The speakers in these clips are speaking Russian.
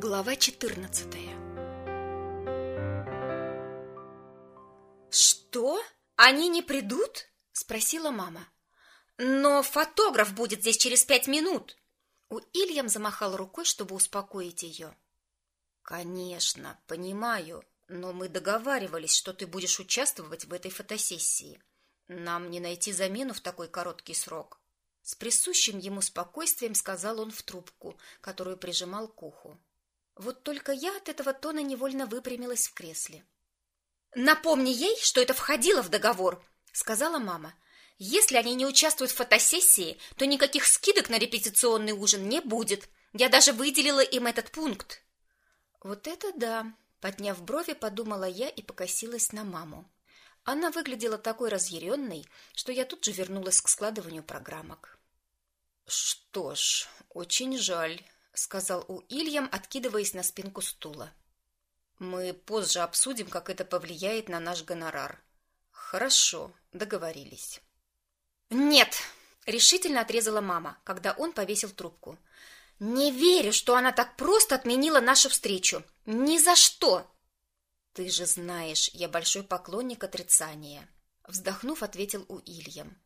Глава 14 Что? Они не придут? спросила мама. Но фотограф будет здесь через пять минут. У Ильям замахал рукой, чтобы успокоить ее. Конечно, понимаю, но мы договаривались, что ты будешь участвовать в этой фотосессии. Нам не найти замену в такой короткий срок. С присущим ему спокойствием сказал он в трубку, которую прижимал к уху. Вот только я от этого тона невольно выпрямилась в кресле. Напомни ей, что это входило в договор, сказала мама. Если они не участвуют в фотосессии, то никаких скидок на репетиционный ужин не будет. Я даже выделила им этот пункт. Вот это да, подняв брови, подумала я и покосилась на маму. Она выглядела такой разъяренной, что я тут же вернулась к складыванию программок. Что ж, очень жаль, сказал Уильям, откидываясь на спинку стула. Мы позже обсудим, как это повлияет на наш гонорар. Хорошо, договорились. Нет, решительно отрезала мама, когда он повесил трубку. Не верю, что она так просто отменила нашу встречу. Ни за что. Ты же знаешь, я большой поклонник отрицания, вздохнув, ответил Уильям.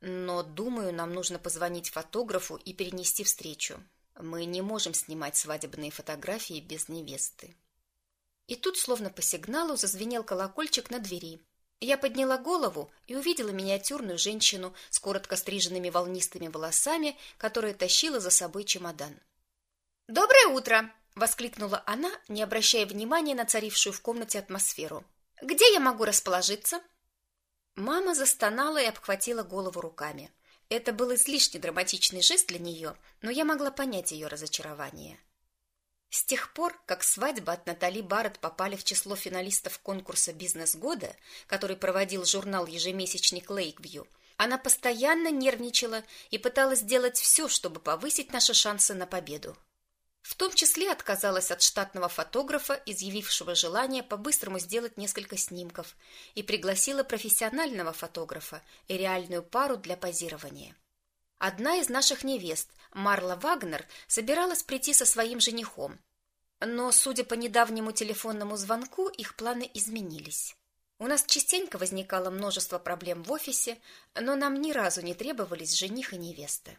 Но думаю, нам нужно позвонить фотографу и перенести встречу. Мы не можем снимать свадебные фотографии без невесты. И тут, словно по сигналу, зазвенел колокольчик на двери. Я подняла голову и увидела миниатюрную женщину с коротко стриженными волнистыми волосами, которая тащила за собой чемодан. «Доброе утро!» — воскликнула она, не обращая внимания на царившую в комнате атмосферу. «Где я могу расположиться?» Мама застонала и обхватила голову руками. Это был излишне драматичный жест для нее, но я могла понять ее разочарование. С тех пор, как свадьба от Натали Барретт попали в число финалистов конкурса «Бизнес года», который проводил журнал-ежемесячник «Лейквью», она постоянно нервничала и пыталась сделать все, чтобы повысить наши шансы на победу. В том числе отказалась от штатного фотографа, изъявившего желание по-быстрому сделать несколько снимков, и пригласила профессионального фотографа и реальную пару для позирования. Одна из наших невест, Марла Вагнер, собиралась прийти со своим женихом, но, судя по недавнему телефонному звонку, их планы изменились. У нас частенько возникало множество проблем в офисе, но нам ни разу не требовались жених и невеста.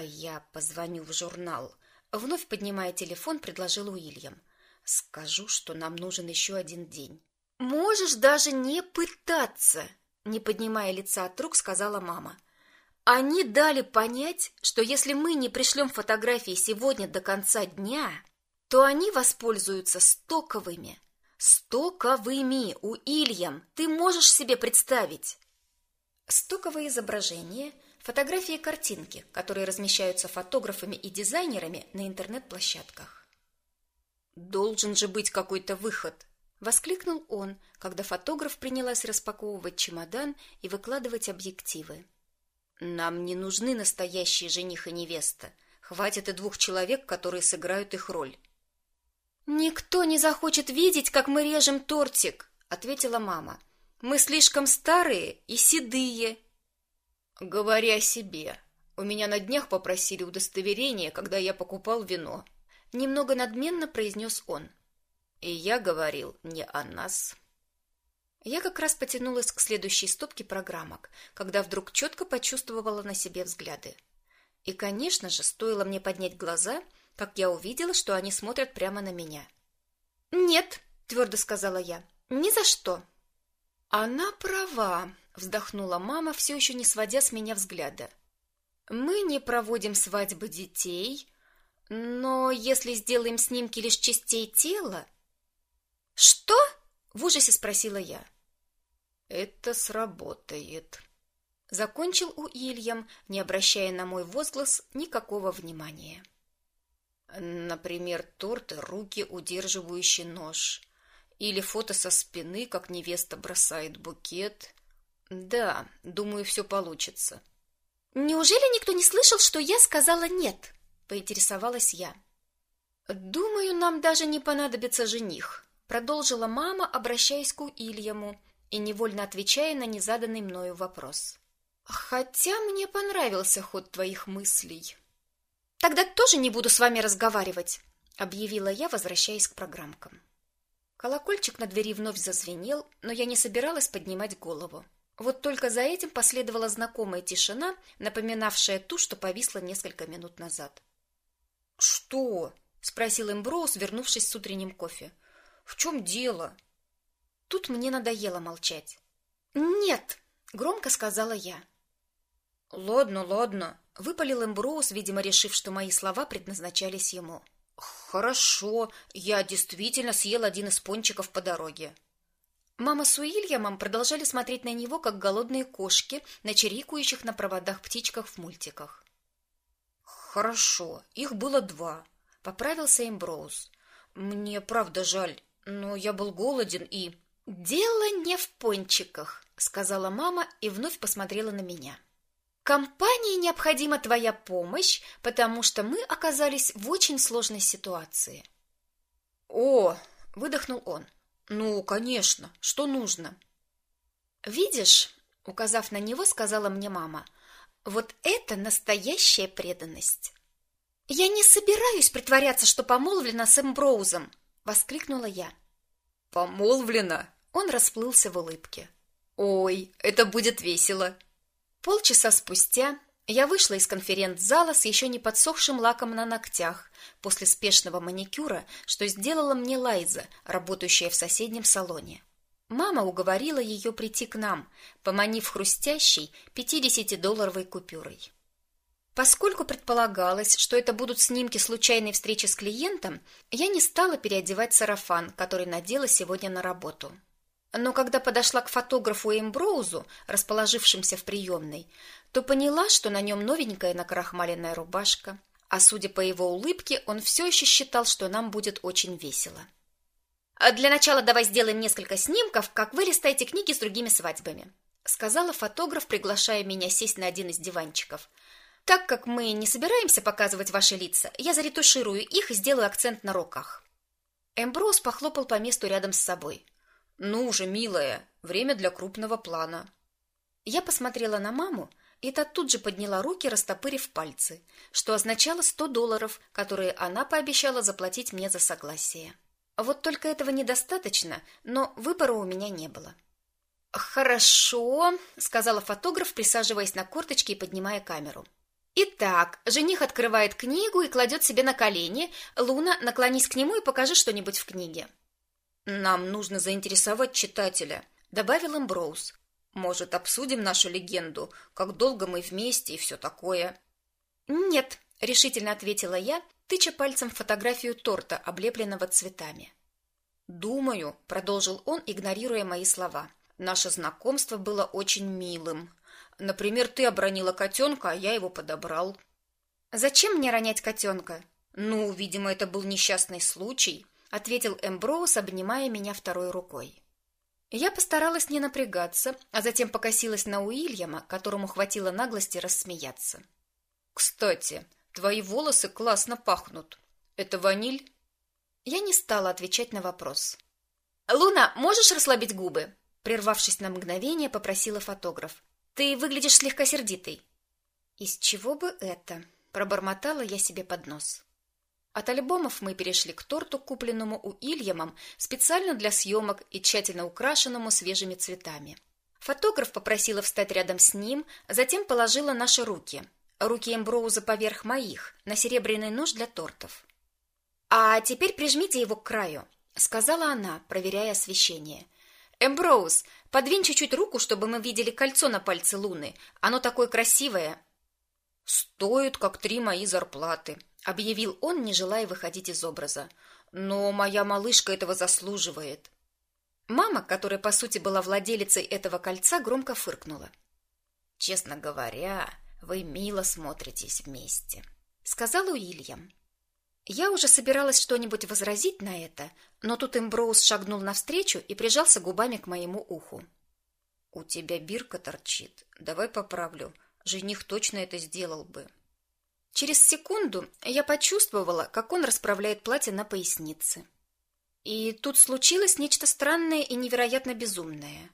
Я позвоню в журнал, Вновь поднимая телефон, предложил Уильям. Скажу, что нам нужен еще один день. Можешь даже не пытаться, не поднимая лица от рук, сказала мама. Они дали понять, что если мы не пришлем фотографии сегодня до конца дня, то они воспользуются стоковыми. Стоковыми, Уильям, ты можешь себе представить? Стоковые изображения – Фотографии и картинки, которые размещаются фотографами и дизайнерами на интернет-площадках. Должен же быть какой-то выход, воскликнул он, когда фотограф принялась распаковывать чемодан и выкладывать объективы. Нам не нужны настоящие жених и невеста. Хватит и двух человек, которые сыграют их роль. Никто не захочет видеть, как мы режем тортик, ответила мама. Мы слишком старые и седые, Говори о себе. У меня на днях попросили удостоверение, когда я покупал вино. Немного надменно произнес он. И я говорил не о нас. Я как раз потянулась к следующей стопке программок, когда вдруг четко почувствовала на себе взгляды. И, конечно же, стоило мне поднять глаза, как я увидела, что они смотрят прямо на меня. "Нет", твердо сказала я. "Ни за что". Она права, вздохнула мама, все еще не сводя с меня взгляда. Мы не проводим свадьбы детей, но если сделаем снимки лишь частей тела... Что? В ужасе спросила я. Это сработает. Закончил Уильям, не обращая на мой возглас никакого внимания. Например, торт руки, удерживающие нож. Или фото со спины, как невеста бросает букет. Да, думаю, все получится. Неужели никто не слышал, что я сказала нет? поинтересовалась я. Думаю, нам даже не понадобится жених, продолжила мама, обращаясь к Ильяму и невольно отвечая на незаданный мною вопрос. Хотя мне понравился ход твоих мыслей. Тогда тоже не буду с вами разговаривать, объявила я, возвращаясь к программкам. Колокольчик на двери вновь зазвенел, но я не собиралась поднимать голову. Вот только за этим последовала знакомая тишина, напоминавшая ту, что повисла несколько минут назад. «Что?» — спросил Эмброуз, вернувшись с утренним кофе. «В чем дело?» Тут мне надоело молчать. «Нет!» — громко сказала я. «Ладно, ладно», — выпалил Эмброуз, видимо, решив, что мои слова предназначались ему. «Хорошо, я действительно съел один из пончиков по дороге». Мама с Уильямом продолжали смотреть на него, как голодные кошки на чирикающих на проводах птичках в мультиках. «Хорошо, их было два», — поправился Эмброуз. «Мне правда жаль, но я был голоден и...» «Дело не в пончиках», — сказала мама и вновь посмотрела на меня. «Компании необходима твоя помощь, потому что мы оказались в очень сложной ситуации». «О!» — выдохнул он. «Ну, конечно, что нужно?» «Видишь?» — указав на него, сказала мне мама. «Вот это настоящая преданность!» «Я не собираюсь притворяться, что помолвлена с Эмброузом!» — воскликнула я. «Помолвлена?» Он расплылся в улыбке. «Ой, это будет весело!» Полчаса спустя я вышла из конференц-зала с еще не подсохшим лаком на ногтях после спешного маникюра, что сделала мне Лайза, работающая в соседнем салоне. Мама уговорила ее прийти к нам, поманив хрустящей 50-долларовой купюрой. Поскольку предполагалось, что это будут снимки случайной встречи с клиентом, я не стала переодевать сарафан, который надела сегодня на работу. Но когда подошла к фотографу Эмброузу, расположившимся в приемной, то поняла, что на нем новенькая накрахмаленная рубашка, а судя по его улыбке, он все еще считал, что нам будет очень весело. «А «Для начала давай сделаем несколько снимков, как вы листаете книги с другими свадьбами», сказала фотограф, приглашая меня сесть на один из диванчиков. «Так как мы не собираемся показывать ваши лица, я заретуширую их и сделаю акцент на руках». Эмброуз похлопал по месту рядом с собой. «Ну же, милая, время для крупного плана». Я посмотрела на маму, и та тут же подняла руки, растопырив пальцы, что означало сто долларов, которые она пообещала заплатить мне за согласие. Вот только этого недостаточно, но выбора у меня не было. «Хорошо», — сказала фотограф, присаживаясь на корточки и поднимая камеру. «Итак, жених открывает книгу и кладет себе на колени. Луна, наклонись к нему и покажи что-нибудь в книге». Нам нужно заинтересовать читателя, добавил Эмброуз. Может, обсудим нашу легенду, как долго мы вместе и все такое. Нет, решительно ответила я, тыча пальцем в фотографию торта, облепленного цветами. Думаю, продолжил он, игнорируя мои слова. Наше знакомство было очень милым. Например, ты обронила котенка, а я его подобрал. Зачем мне ронять котенка? Ну, видимо, это был несчастный случай ответил Эмброуз, обнимая меня второй рукой. Я постаралась не напрягаться, а затем покосилась на Уильяма, которому хватило наглости рассмеяться. Кстати, твои волосы классно пахнут. Это ваниль? Я не стала отвечать на вопрос. Луна, можешь расслабить губы? прервавшись на мгновение, попросила фотограф. Ты выглядишь слегка сердитой. Из чего бы это? пробормотала я себе под нос. От альбомов мы перешли к торту, купленному у Ильямом специально для съемок и тщательно украшенному свежими цветами. Фотограф попросила встать рядом с ним, затем положила наши руки. Руки Эмброуза поверх моих, на серебряный нож для тортов. «А теперь прижмите его к краю», — сказала она, проверяя освещение. «Эмброуз, подвинь чуть-чуть руку, чтобы мы видели кольцо на пальце Луны. Оно такое красивое». «Стоит, как три мои зарплаты», объявил он, не желая выходить из образа. Но моя малышка этого заслуживает. Мама, которая по сути была владелицей этого кольца, громко фыркнула. Честно говоря, вы мило смотритесь вместе, сказал Уильям. Я уже собиралась что-нибудь возразить на это, но тут Эмброуз шагнул навстречу и прижался губами к моему уху. У тебя бирка торчит. Давай поправлю. Жених точно это сделал бы. Через секунду я почувствовала, как он расправляет платье на пояснице. И тут случилось нечто странное и невероятно безумное.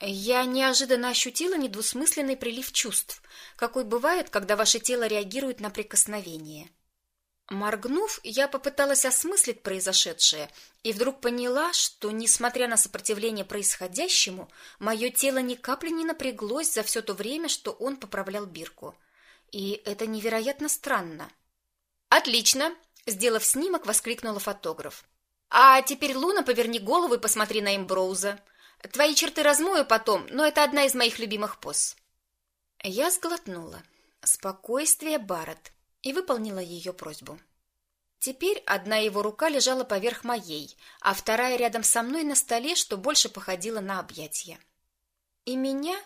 Я неожиданно ощутила недвусмысленный прилив чувств, какой бывает, когда ваше тело реагирует на прикосновение. Моргнув, я попыталась осмыслить произошедшее и вдруг поняла, что, несмотря на сопротивление происходящему, мое тело ни капли не напряглось за все то время, что он поправлял бирку. И это невероятно странно. «Отлично!» – сделав снимок, воскликнула фотограф. «А теперь, Луна, поверни голову и посмотри на Эмброуза. Твои черты размою потом, но это одна из моих любимых поз». Я сглотнула. «Спокойствие, Барретт и выполнила ее просьбу. Теперь одна его рука лежала поверх моей, а вторая рядом со мной на столе, что больше походило на объятия. И меня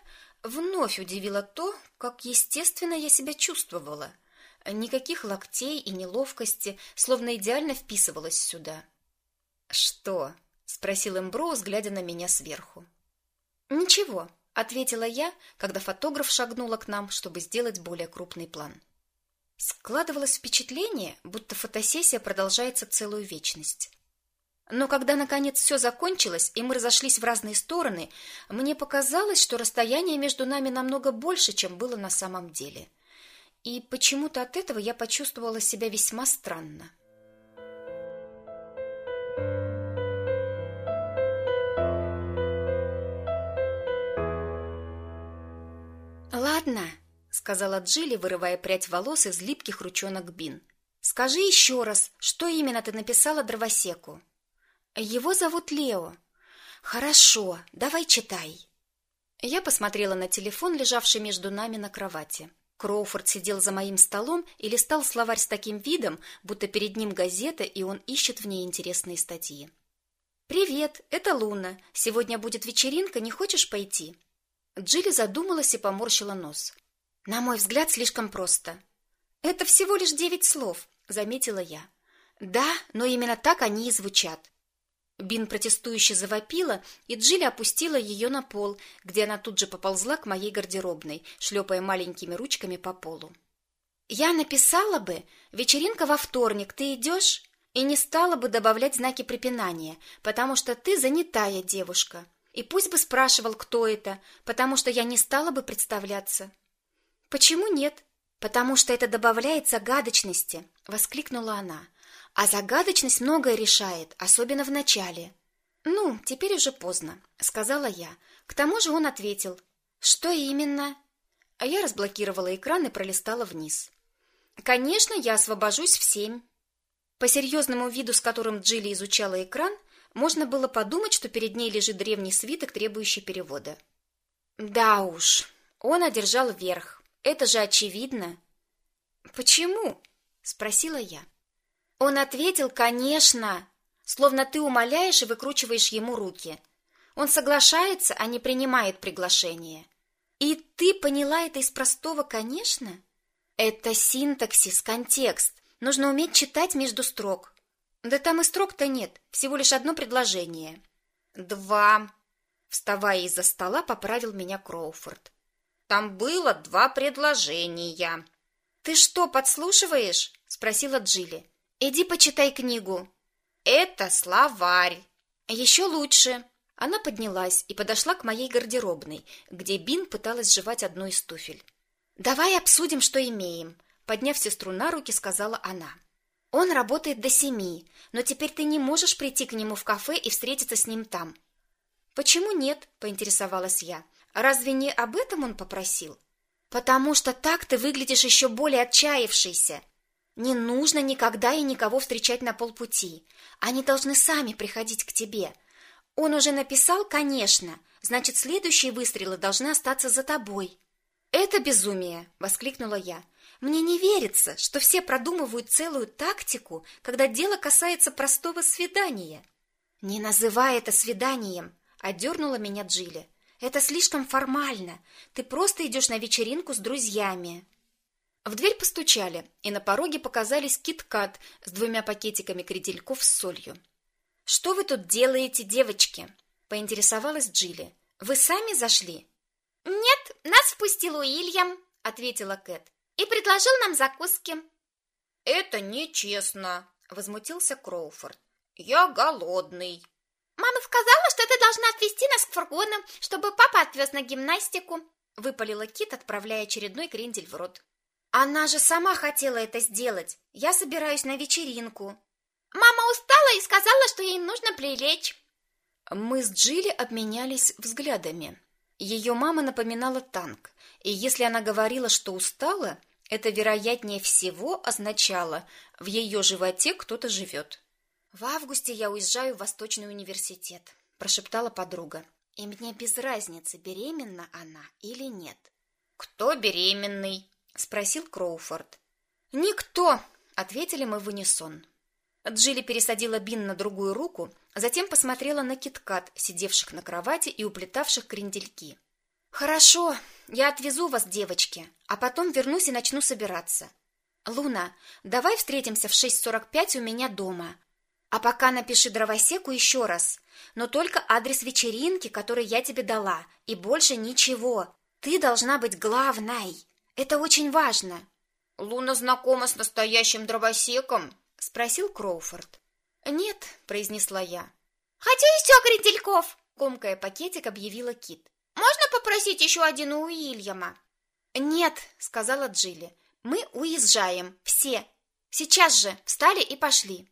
вновь удивило то, как естественно я себя чувствовала. Никаких локтей и неловкости, словно идеально вписывалась сюда. «Что?» — спросил Эмброуз, глядя на меня сверху. «Ничего», — ответила я, когда фотограф шагнула к нам, чтобы сделать более крупный план. Складывалось впечатление, будто фотосессия продолжается целую вечность. Но когда наконец все закончилось и мы разошлись в разные стороны, мне показалось, что расстояние между нами намного больше, чем было на самом деле. И почему-то от этого я почувствовала себя весьма странно. Ладно, сказала Джилли, вырывая прядь волос из липких ручонок Бин. Скажи еще раз, что именно ты написала дровосеку? Его зовут Лео. Хорошо, давай читай. Я посмотрела на телефон, лежавший между нами на кровати. Кроуфорд сидел за моим столом и листал словарь с таким видом, будто перед ним газета, и он ищет в ней интересные статьи. Привет, это Луна. Сегодня будет вечеринка, не хочешь пойти? Джилли задумалась и поморщила нос. На мой взгляд, слишком просто. Это всего лишь девять слов, заметила я. Да, но именно так они и звучат. Бин протестующе завопила, и Джилли опустила ее на пол, где она тут же поползла к моей гардеробной, шлепая маленькими ручками по полу. Я написала бы: "Вечеринка во вторник, ты идешь?» и не стала бы добавлять знаки препинания, потому что ты занятая девушка. И пусть бы спрашивал, кто это, потому что я не стала бы представляться. Почему нет? Потому что это добавляет загадочности, воскликнула она. А загадочность многое решает, особенно в начале. Ну, теперь уже поздно, сказала я. К тому же он ответил: "Что именно?" А я разблокировала экран и пролистала вниз. Конечно, я освобожусь в семь. По серьезному виду, с которым Джилли изучала экран, можно было подумать, что перед ней лежит древний свиток, требующий перевода. Да уж, он одержал верх. Это же очевидно. Почему? спросила я. Он ответил: "Конечно", словно ты умоляешь и выкручиваешь ему руки. Он соглашается, а не принимает приглашение. И ты поняла это из простого, конечно? Это синтаксис, контекст. Нужно уметь читать между строк. Да там и строк-то нет, всего лишь одно предложение. Два. Вставая из-за стола, поправил меня Кроуфорд. Там было два предложения. Ты что, подслушиваешь? спросила Джилли. Иди почитай книгу. Это словарь. Еще лучше. Она поднялась и подошла к моей гардеробной, где Бин пыталась жевать одну из туфель. Давай обсудим, что имеем, подняв сестру на руки, сказала она. Он работает до семи, но теперь ты не можешь прийти к нему в кафе и встретиться с ним там. Почему нет? поинтересовалась я. Разве не об этом он попросил? Потому что так ты выглядишь еще более отчаявшейся. Не нужно никогда и никого встречать на полпути. Они должны сами приходить к тебе. Он уже написал, конечно, значит, следующие выстрелы должны остаться за тобой. Это безумие, воскликнула я. Мне не верится, что все продумывают целую тактику, когда дело касается простого свидания. Не называй это свиданием, одернула меня Джилли. Это слишком формально. Ты просто идешь на вечеринку с друзьями. В дверь постучали, и на пороге показались кит-кат с двумя пакетиками крендельков с солью. Что вы тут делаете, девочки? поинтересовалась Джилли. Вы сами зашли? Нет, нас впустил Уильям, ответила Кэт. И предложил нам закуски. Это нечестно, возмутился Кроуфорд. Я голодный. Мама сказала, что ты должна отвезти нас к фургону, чтобы папа отвез на гимнастику, выпалила Кит, отправляя очередной крендель в рот. Она же сама хотела это сделать. Я собираюсь на вечеринку. Мама устала и сказала, что ей нужно прилечь. Мы с Джилли обменялись взглядами. Ее мама напоминала танк, и если она говорила, что устала, это вероятнее всего означало, в ее животе кто-то живет. В августе я уезжаю в Восточный университет, прошептала подруга. И мне без разницы, беременна она или нет. Кто беременный? Спросил Кроуфорд. Никто, ответили мы в унисон. Джилли пересадила Бин на другую руку, затем посмотрела на киткат, сидевших на кровати и уплетавших крендельки. Хорошо, я отвезу вас, девочки, а потом вернусь и начну собираться. Луна, давай встретимся в 6:45 у меня дома. А пока напиши дровосеку еще раз, но только адрес вечеринки, который я тебе дала, и больше ничего. Ты должна быть главной. Это очень важно. Луна знакома с настоящим дровосеком, спросил Кроуфорд. Нет, произнесла я. Хочу еще крендельков, комкая пакетик, объявила Кит. Можно попросить еще один у Уильяма? Нет, сказала Джилли. Мы уезжаем, все. Сейчас же встали и пошли.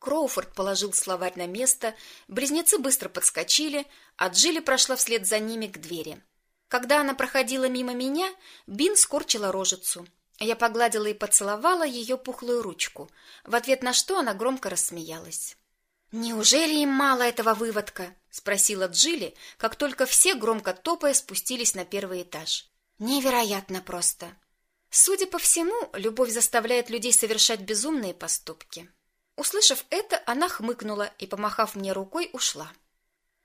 Кроуфорд положил словарь на место, близнецы быстро подскочили, а Джилли прошла вслед за ними к двери. Когда она проходила мимо меня, Бин скорчила рожицу. Я погладила и поцеловала ее пухлую ручку, в ответ на что она громко рассмеялась. Неужели им мало этого выводка? спросила Джилли, как только все громко топая спустились на первый этаж. Невероятно просто. Судя по всему, любовь заставляет людей совершать безумные поступки. Услышав это, она хмыкнула и, помахав мне рукой, ушла.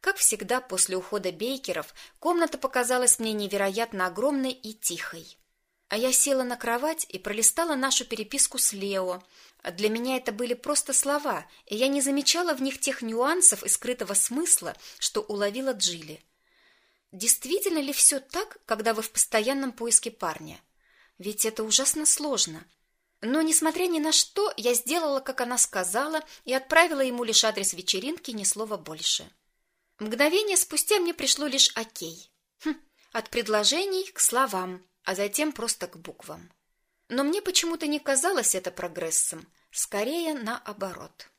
Как всегда, после ухода Бейкеров комната показалась мне невероятно огромной и тихой. А я села на кровать и пролистала нашу переписку с Лео. Для меня это были просто слова, и я не замечала в них тех нюансов и скрытого смысла, что уловила Джилли. Действительно ли все так, когда вы в постоянном поиске парня? Ведь это ужасно сложно. Но, несмотря ни на что, я сделала, как она сказала, и отправила ему лишь адрес вечеринки, ни слова больше. Мгновение спустя мне пришло лишь окей. Хм, от предложений к словам а затем просто к буквам. Но мне почему-то не казалось это прогрессом, скорее наоборот.